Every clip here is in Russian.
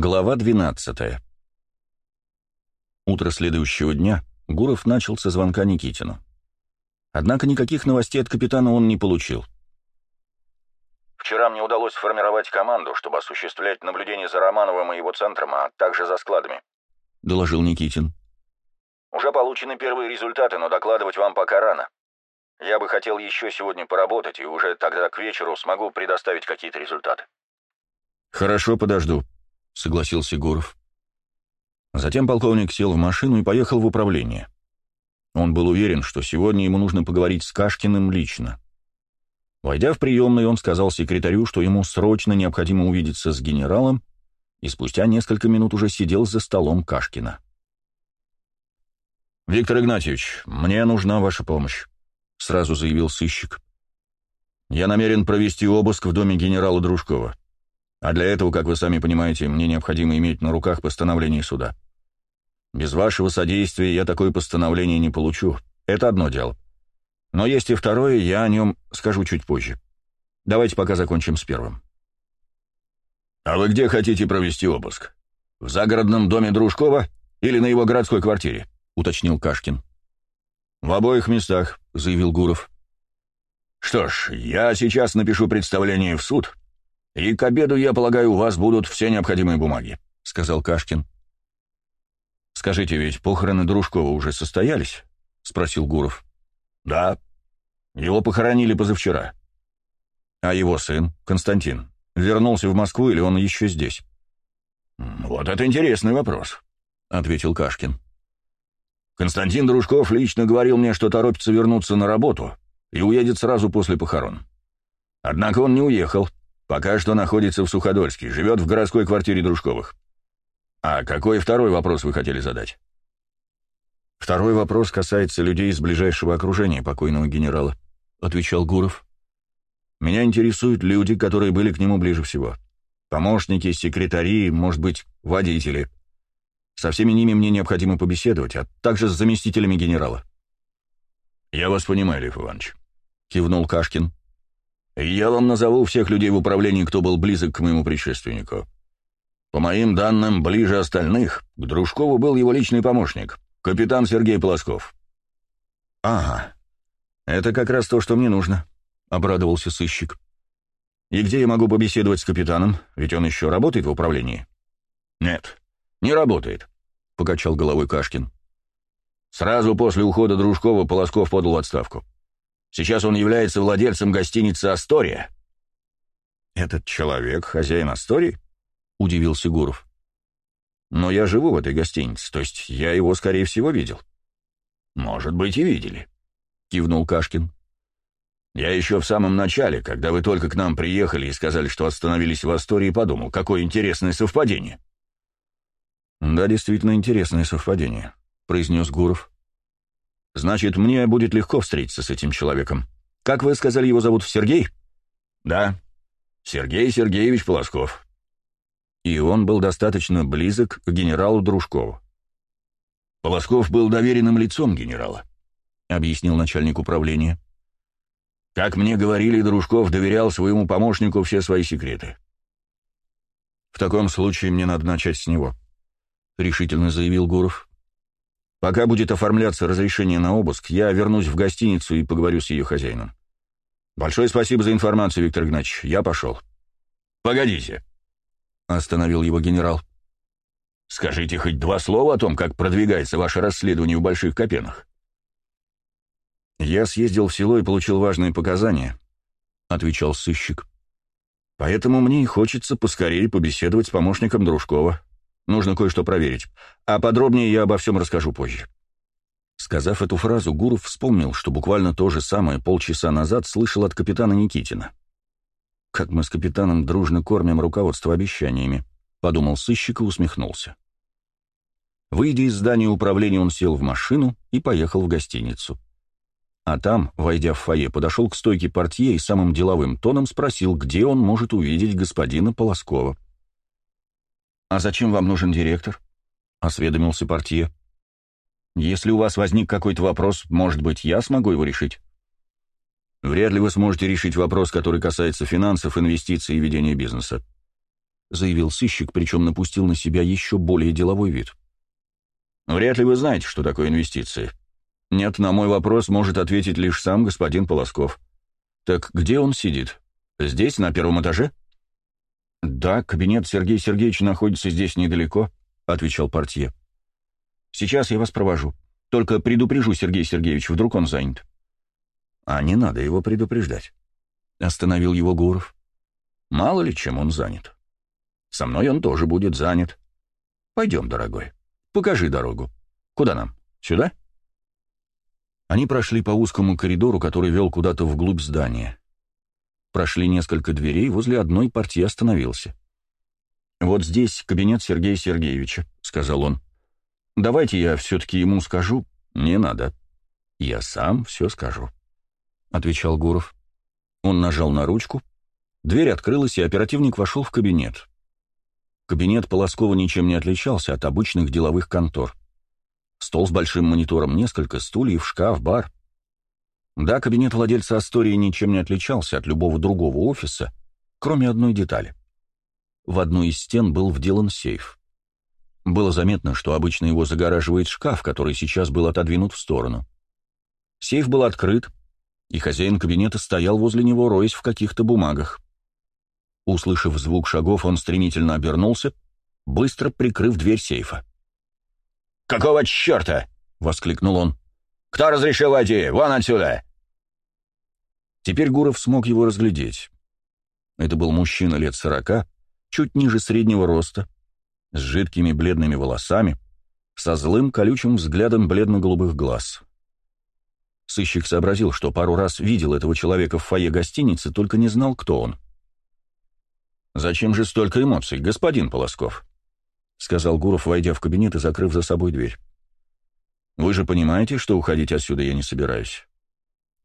Глава 12 Утро следующего дня Гуров начал со звонка Никитину. Однако никаких новостей от капитана он не получил. «Вчера мне удалось сформировать команду, чтобы осуществлять наблюдение за Романовым и его центром, а также за складами», — доложил Никитин. «Уже получены первые результаты, но докладывать вам пока рано. Я бы хотел еще сегодня поработать, и уже тогда к вечеру смогу предоставить какие-то результаты». «Хорошо, подожду», — согласился Гуров. Затем полковник сел в машину и поехал в управление. Он был уверен, что сегодня ему нужно поговорить с Кашкиным лично. Войдя в приемную, он сказал секретарю, что ему срочно необходимо увидеться с генералом, и спустя несколько минут уже сидел за столом Кашкина. «Виктор Игнатьевич, мне нужна ваша помощь», — сразу заявил сыщик. «Я намерен провести обыск в доме генерала Дружкова. А для этого, как вы сами понимаете, мне необходимо иметь на руках постановление суда. Без вашего содействия я такое постановление не получу. Это одно дело. Но есть и второе, я о нем скажу чуть позже. Давайте пока закончим с первым. «А вы где хотите провести обыск? В загородном доме Дружкова или на его городской квартире?» — уточнил Кашкин. «В обоих местах», — заявил Гуров. «Что ж, я сейчас напишу представление в суд, и к обеду, я полагаю, у вас будут все необходимые бумаги», — сказал Кашкин. «Скажите, ведь похороны Дружкова уже состоялись?» — спросил Гуров. «Да. Его похоронили позавчера». «А его сын, Константин, вернулся в Москву или он еще здесь?» «Вот это интересный вопрос», — ответил Кашкин. «Константин Дружков лично говорил мне, что торопится вернуться на работу и уедет сразу после похорон. Однако он не уехал, Пока что находится в Суходольске, живет в городской квартире Дружковых. А какой второй вопрос вы хотели задать? Второй вопрос касается людей из ближайшего окружения покойного генерала, отвечал Гуров. Меня интересуют люди, которые были к нему ближе всего. Помощники, секретари, может быть, водители. Со всеми ними мне необходимо побеседовать, а также с заместителями генерала. «Я вас понимаю, Лев Иванович», — кивнул Кашкин. Я вам назову всех людей в управлении, кто был близок к моему предшественнику. По моим данным, ближе остальных к Дружкову был его личный помощник, капитан Сергей Полосков. «Ага, это как раз то, что мне нужно», — обрадовался сыщик. «И где я могу побеседовать с капитаном? Ведь он еще работает в управлении?» «Нет, не работает», — покачал головой Кашкин. Сразу после ухода Дружкова Полосков подал отставку. Сейчас он является владельцем гостиницы «Астория». «Этот человек хозяин Астории?» — удивился Гуров. «Но я живу в этой гостинице, то есть я его, скорее всего, видел». «Может быть, и видели», — кивнул Кашкин. «Я еще в самом начале, когда вы только к нам приехали и сказали, что остановились в Астории, подумал, какое интересное совпадение». «Да, действительно интересное совпадение», — произнес Гуров. Значит, мне будет легко встретиться с этим человеком. Как вы сказали, его зовут Сергей? Да. Сергей Сергеевич Полосков. И он был достаточно близок к генералу Дружкову. Полосков был доверенным лицом генерала, объяснил начальник управления. Как мне говорили, Дружков доверял своему помощнику все свои секреты. В таком случае мне надо начать с него, решительно заявил Гуров. Пока будет оформляться разрешение на обыск, я вернусь в гостиницу и поговорю с ее хозяином. Большое спасибо за информацию, Виктор Игнатьевич. Я пошел. Погодите, остановил его генерал. Скажите хоть два слова о том, как продвигается ваше расследование в Больших Копенах. Я съездил в село и получил важные показания, отвечал сыщик. Поэтому мне и хочется поскорее побеседовать с помощником Дружкова. Нужно кое-что проверить. А подробнее я обо всем расскажу позже». Сказав эту фразу, Гуров вспомнил, что буквально то же самое полчаса назад слышал от капитана Никитина. «Как мы с капитаном дружно кормим руководство обещаниями», — подумал сыщик и усмехнулся. Выйдя из здания управления, он сел в машину и поехал в гостиницу. А там, войдя в фойе, подошел к стойке портье и самым деловым тоном спросил, где он может увидеть господина Полоскова. «А зачем вам нужен директор?» — осведомился портье. «Если у вас возник какой-то вопрос, может быть, я смогу его решить?» «Вряд ли вы сможете решить вопрос, который касается финансов, инвестиций и ведения бизнеса. — заявил сыщик, причем напустил на себя еще более деловой вид. «Вряд ли вы знаете, что такое инвестиции. Нет, на мой вопрос может ответить лишь сам господин Полосков. Так где он сидит? Здесь, на первом этаже?» «Да, кабинет Сергея Сергеевича находится здесь недалеко», — отвечал портье. «Сейчас я вас провожу. Только предупрежу Сергей Сергеевич, вдруг он занят». «А не надо его предупреждать», — остановил его Гуров. «Мало ли чем он занят. Со мной он тоже будет занят. Пойдем, дорогой, покажи дорогу. Куда нам? Сюда?» Они прошли по узкому коридору, который вел куда-то вглубь здания. Прошли несколько дверей, возле одной партии остановился. «Вот здесь кабинет Сергея Сергеевича», — сказал он. «Давайте я все-таки ему скажу». «Не надо. Я сам все скажу», — отвечал Гуров. Он нажал на ручку. Дверь открылась, и оперативник вошел в кабинет. Кабинет Полоскова ничем не отличался от обычных деловых контор. Стол с большим монитором, несколько стульев, шкаф, бар. Да, кабинет владельца Астории ничем не отличался от любого другого офиса, кроме одной детали. В одну из стен был вделан сейф. Было заметно, что обычно его загораживает шкаф, который сейчас был отодвинут в сторону. Сейф был открыт, и хозяин кабинета стоял возле него, роясь в каких-то бумагах. Услышав звук шагов, он стремительно обернулся, быстро прикрыв дверь сейфа. «Какого черта?» — воскликнул он. «Кто разрешил войти? Вон отсюда!» Теперь Гуров смог его разглядеть. Это был мужчина лет сорока, чуть ниже среднего роста, с жидкими бледными волосами, со злым колючим взглядом бледно-голубых глаз. Сыщик сообразил, что пару раз видел этого человека в фойе гостиницы, только не знал, кто он. «Зачем же столько эмоций, господин Полосков?» — сказал Гуров, войдя в кабинет и закрыв за собой дверь. «Вы же понимаете, что уходить отсюда я не собираюсь?»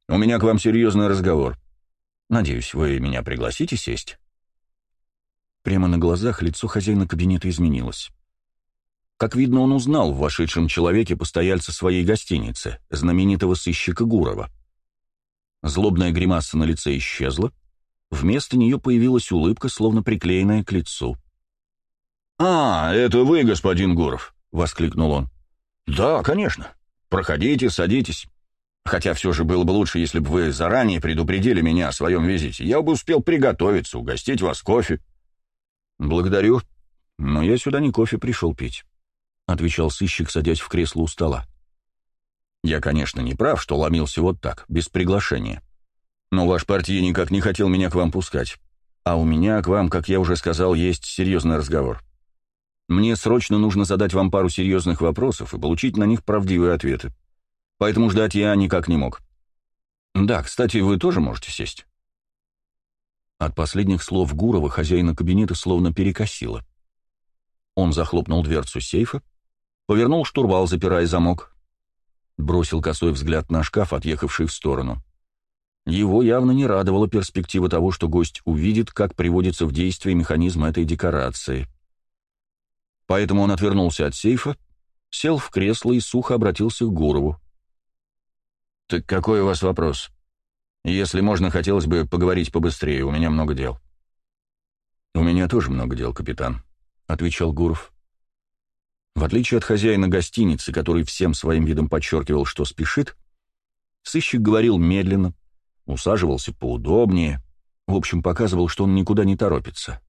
У меня к вам серьезный разговор. Надеюсь, вы меня пригласите сесть?» Прямо на глазах лицо хозяина кабинета изменилось. Как видно, он узнал в вошедшем человеке постояльца своей гостиницы, знаменитого сыщика Гурова. Злобная гримаса на лице исчезла, вместо нее появилась улыбка, словно приклеенная к лицу. «А, это вы, господин Гуров!» — воскликнул он. «Да, конечно. Проходите, садитесь. Хотя все же было бы лучше, если бы вы заранее предупредили меня о своем визите. Я бы успел приготовиться, угостить вас кофе». «Благодарю, но я сюда не кофе пришел пить», — отвечал сыщик, садясь в кресло у стола. «Я, конечно, не прав, что ломился вот так, без приглашения. Но ваш партия никак не хотел меня к вам пускать. А у меня к вам, как я уже сказал, есть серьезный разговор. Мне срочно нужно задать вам пару серьезных вопросов и получить на них правдивые ответы поэтому ждать я никак не мог. Да, кстати, вы тоже можете сесть. От последних слов Гурова хозяина кабинета словно перекосило. Он захлопнул дверцу сейфа, повернул штурвал, запирая замок, бросил косой взгляд на шкаф, отъехавший в сторону. Его явно не радовала перспектива того, что гость увидит, как приводится в действие механизм этой декорации. Поэтому он отвернулся от сейфа, сел в кресло и сухо обратился к Гурову. «Так какой у вас вопрос? Если можно, хотелось бы поговорить побыстрее, у меня много дел». «У меня тоже много дел, капитан», — отвечал Гуров. В отличие от хозяина гостиницы, который всем своим видом подчеркивал, что спешит, сыщик говорил медленно, усаживался поудобнее, в общем, показывал, что он никуда не торопится.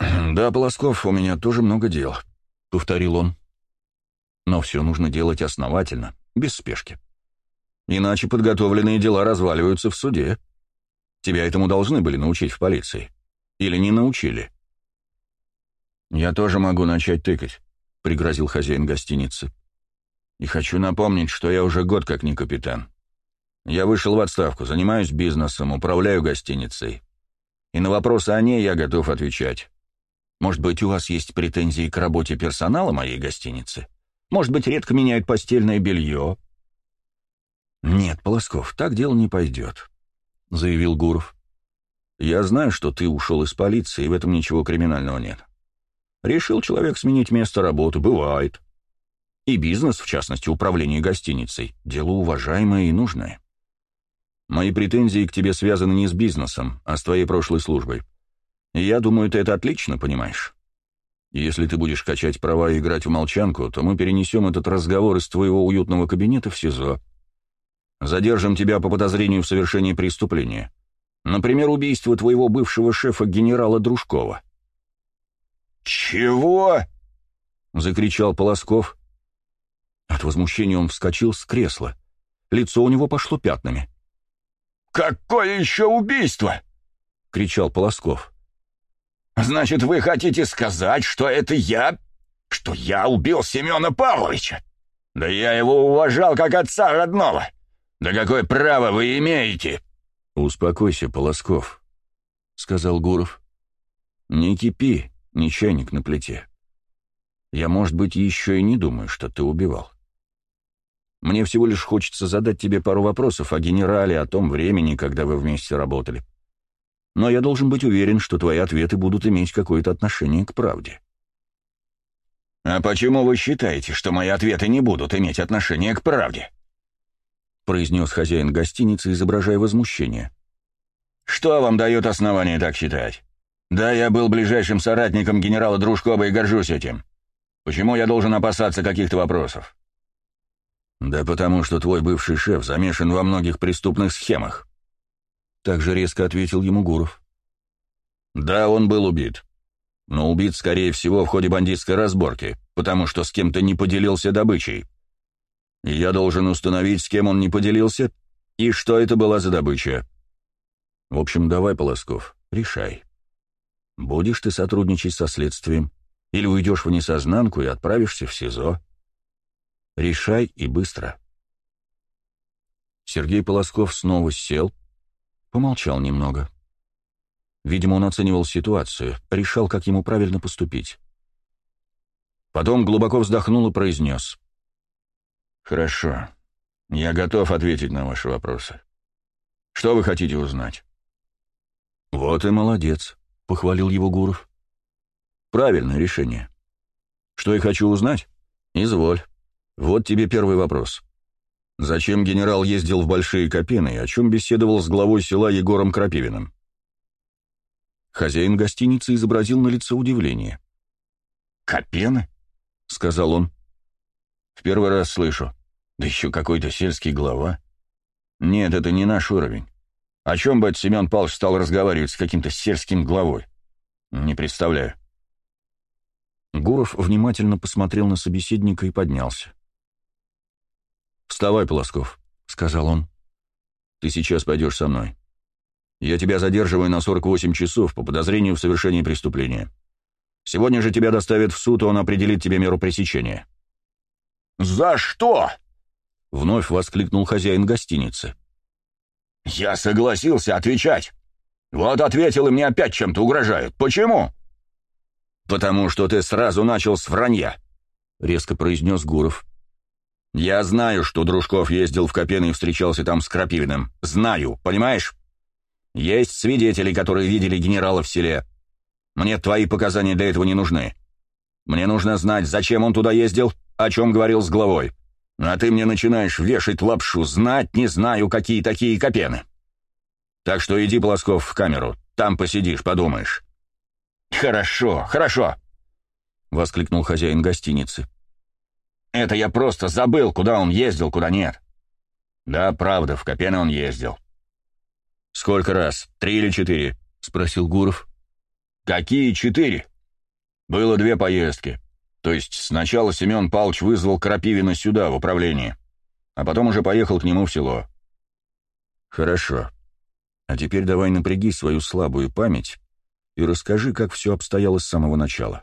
«Да, Полосков, у меня тоже много дел», — повторил он. «Но все нужно делать основательно, без спешки. Иначе подготовленные дела разваливаются в суде. Тебя этому должны были научить в полиции. Или не научили? «Я тоже могу начать тыкать», — пригрозил хозяин гостиницы. «И хочу напомнить, что я уже год как не капитан. Я вышел в отставку, занимаюсь бизнесом, управляю гостиницей. И на вопросы о ней я готов отвечать. Может быть, у вас есть претензии к работе персонала моей гостиницы? Может быть, редко меняют постельное белье?» «Нет, Полосков, так дело не пойдет», — заявил Гуров. «Я знаю, что ты ушел из полиции, и в этом ничего криминального нет. Решил человек сменить место работы, бывает. И бизнес, в частности, управление гостиницей, дело уважаемое и нужное. Мои претензии к тебе связаны не с бизнесом, а с твоей прошлой службой. Я думаю, ты это отлично понимаешь. Если ты будешь качать права и играть в молчанку, то мы перенесем этот разговор из твоего уютного кабинета в СИЗО. Задержим тебя по подозрению в совершении преступления. Например, убийство твоего бывшего шефа генерала Дружкова». «Чего?» — закричал Полосков. От возмущения он вскочил с кресла. Лицо у него пошло пятнами. «Какое еще убийство?» — кричал Полосков. «Значит, вы хотите сказать, что это я? Что я убил Семена Павловича? Да я его уважал как отца родного. Да какое право вы имеете?» «Успокойся, Полосков», — сказал Гуров. «Не кипи, не чайник на плите. Я, может быть, еще и не думаю, что ты убивал. Мне всего лишь хочется задать тебе пару вопросов о генерале, о том времени, когда вы вместе работали. Но я должен быть уверен, что твои ответы будут иметь какое-то отношение к правде. «А почему вы считаете, что мои ответы не будут иметь отношения к правде?» произнес хозяин гостиницы, изображая возмущение. «Что вам дает основание так считать? Да, я был ближайшим соратником генерала Дружкова и горжусь этим. Почему я должен опасаться каких-то вопросов?» «Да потому что твой бывший шеф замешан во многих преступных схемах», — также резко ответил ему Гуров. «Да, он был убит. Но убит, скорее всего, в ходе бандитской разборки, потому что с кем-то не поделился добычей. И я должен установить, с кем он не поделился, и что это была за добыча. В общем, давай, Полосков, решай. Будешь ты сотрудничать со следствием, или уйдешь в несознанку и отправишься в СИЗО?» Решай и быстро. Сергей Полосков снова сел, помолчал немного. Видимо, он оценивал ситуацию, решал, как ему правильно поступить. Потом глубоко вздохнул и произнес. «Хорошо. Я готов ответить на ваши вопросы. Что вы хотите узнать?» «Вот и молодец», — похвалил его Гуров. «Правильное решение. Что я хочу узнать? Изволь». Вот тебе первый вопрос. Зачем генерал ездил в Большие Копены и о чем беседовал с главой села Егором Крапивиным? Хозяин гостиницы изобразил на лице удивление. «Копены?» — сказал он. «В первый раз слышу. Да еще какой-то сельский глава. Нет, это не наш уровень. О чем бы это Семен Павлович стал разговаривать с каким-то сельским главой? Не представляю». Гуров внимательно посмотрел на собеседника и поднялся. «Вставай, Полосков», — сказал он. «Ты сейчас пойдешь со мной. Я тебя задерживаю на 48 часов по подозрению в совершении преступления. Сегодня же тебя доставят в суд, и он определит тебе меру пресечения». «За что?» — вновь воскликнул хозяин гостиницы. «Я согласился отвечать. Вот ответил, и мне опять чем-то угрожают. Почему?» «Потому что ты сразу начал с вранья», — резко произнес Гуров. Я знаю, что Дружков ездил в Копен и встречался там с Крапивиным. Знаю, понимаешь? Есть свидетели, которые видели генерала в селе. Мне твои показания для этого не нужны. Мне нужно знать, зачем он туда ездил, о чем говорил с главой. А ты мне начинаешь вешать лапшу, знать не знаю, какие такие Копены. Так что иди, Плосков, в камеру, там посидишь, подумаешь. «Хорошо, хорошо!» — воскликнул хозяин гостиницы. Это я просто забыл, куда он ездил, куда нет. Да, правда, в Копены он ездил. Сколько раз? Три или четыре? Спросил Гуров. Какие четыре? Было две поездки. То есть сначала Семен Павлович вызвал Крапивина сюда, в управление, а потом уже поехал к нему в село. Хорошо. А теперь давай напряги свою слабую память и расскажи, как все обстояло с самого начала.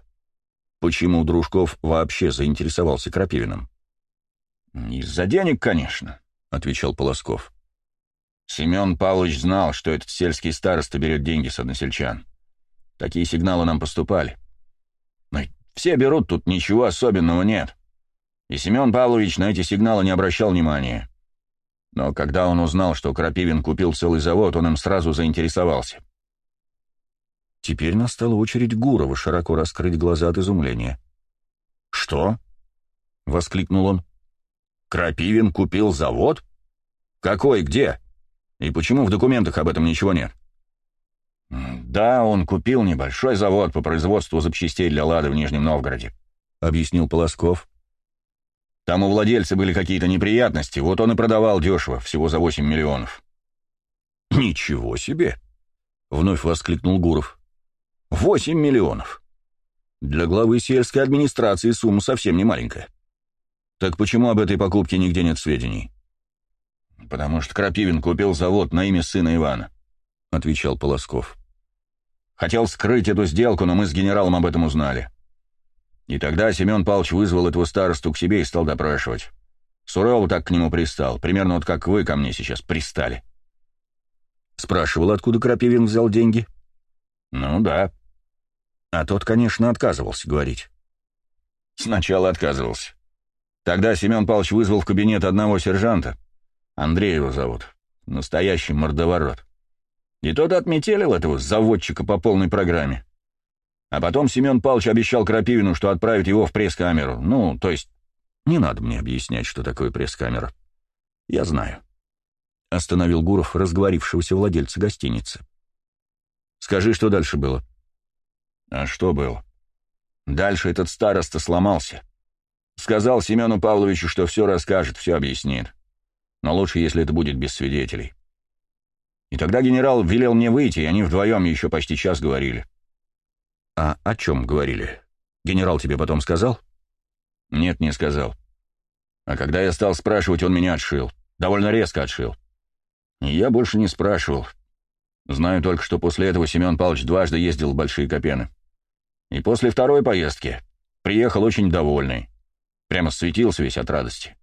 Почему Дружков вообще заинтересовался Крапивиным? «Из-за денег, конечно», — отвечал Полосков. Семен Павлович знал, что этот сельский староста берет деньги с односельчан. Такие сигналы нам поступали. Но все берут, тут ничего особенного нет. И Семен Павлович на эти сигналы не обращал внимания. Но когда он узнал, что Крапивин купил целый завод, он им сразу заинтересовался. Теперь настала очередь Гурова широко раскрыть глаза от изумления. «Что?» — воскликнул он. «Крапивин купил завод? Какой, где? И почему в документах об этом ничего нет?» «Да, он купил небольшой завод по производству запчастей для «Лады» в Нижнем Новгороде», — объяснил Полосков. «Там у владельца были какие-то неприятности, вот он и продавал дешево, всего за 8 миллионов». «Ничего себе!» — вновь воскликнул Гуров. «Восемь миллионов! Для главы сельской администрации сумма совсем не маленькая. Так почему об этой покупке нигде нет сведений?» «Потому что Крапивин купил завод на имя сына Ивана», — отвечал Полосков. Хотел скрыть эту сделку, но мы с генералом об этом узнали. И тогда Семен Павлович вызвал этого старосту к себе и стал допрашивать. Сурово так к нему пристал, примерно вот как вы ко мне сейчас пристали. Спрашивал, откуда Крапивин взял деньги? Ну да. А тот, конечно, отказывался говорить. Сначала отказывался. Тогда Семен Павлович вызвал в кабинет одного сержанта. Андрей его зовут. Настоящий мордоворот. И тот отметелил этого заводчика по полной программе. А потом Семен Павлович обещал Крапивину, что отправит его в пресс-камеру. Ну, то есть... Не надо мне объяснять, что такое пресс-камера. Я знаю. Остановил Гуров разговорившегося владельца гостиницы. Скажи, что дальше было? А что было? Дальше этот староста сломался. Сказал Семену Павловичу, что все расскажет, все объяснит. Но лучше, если это будет без свидетелей. И тогда генерал велел мне выйти, и они вдвоем еще почти час говорили. «А о чем говорили? Генерал тебе потом сказал?» «Нет, не сказал. А когда я стал спрашивать, он меня отшил. Довольно резко отшил. И я больше не спрашивал. Знаю только, что после этого Семен Павлович дважды ездил в Большие Копены. И после второй поездки приехал очень довольный. Прямо светился весь от радости.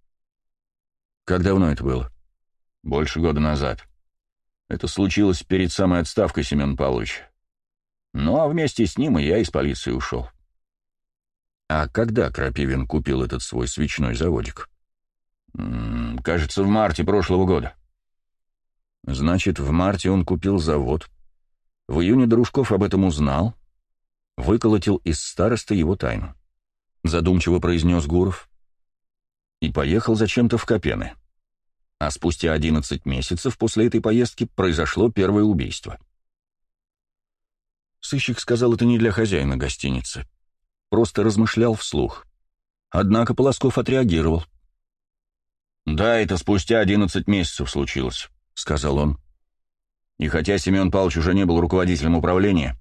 Как давно это было? Больше года назад. Это случилось перед самой отставкой Семен Павлович. Ну, а вместе с ним и я из полиции ушел. А когда Крапивин купил этот свой свечной заводик? М -м, кажется, в марте прошлого года. Значит, в марте он купил завод. В июне Дружков об этом узнал, выколотил из староста его тайну. Задумчиво произнес Гуров. И поехал зачем-то в Копены а спустя 11 месяцев после этой поездки произошло первое убийство. Сыщик сказал это не для хозяина гостиницы. Просто размышлял вслух. Однако Полосков отреагировал. «Да, это спустя 11 месяцев случилось», — сказал он. И хотя Семен Павлович уже не был руководителем управления,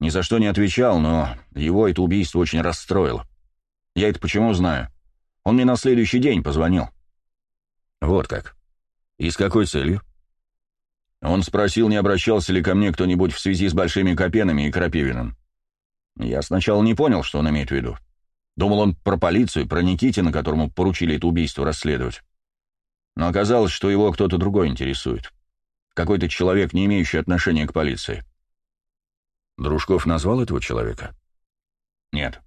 ни за что не отвечал, но его это убийство очень расстроило. Я это почему знаю? Он мне на следующий день позвонил. Вот как. И с какой целью? Он спросил, не обращался ли ко мне кто-нибудь в связи с Большими Копенами и Крапивиным. Я сначала не понял, что он имеет в виду. Думал он про полицию, про Никитина, которому поручили это убийство расследовать. Но оказалось, что его кто-то другой интересует. Какой-то человек, не имеющий отношения к полиции. Дружков назвал этого человека? Нет.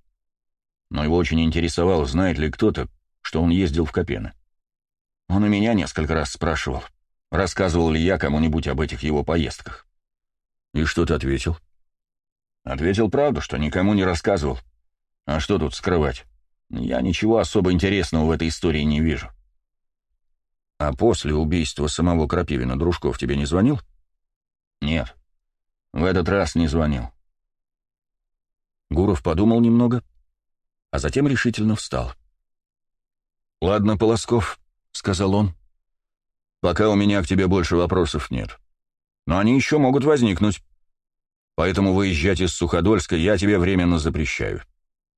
Но его очень интересовало, знает ли кто-то, что он ездил в Копены. Он у меня несколько раз спрашивал, рассказывал ли я кому-нибудь об этих его поездках. И что ты ответил? Ответил правду, что никому не рассказывал. А что тут скрывать? Я ничего особо интересного в этой истории не вижу. А после убийства самого Крапивина Дружков тебе не звонил? Нет, в этот раз не звонил. Гуров подумал немного, а затем решительно встал. «Ладно, Полосков, — сказал он. «Пока у меня к тебе больше вопросов нет. Но они еще могут возникнуть. Поэтому выезжать из Суходольска я тебе временно запрещаю.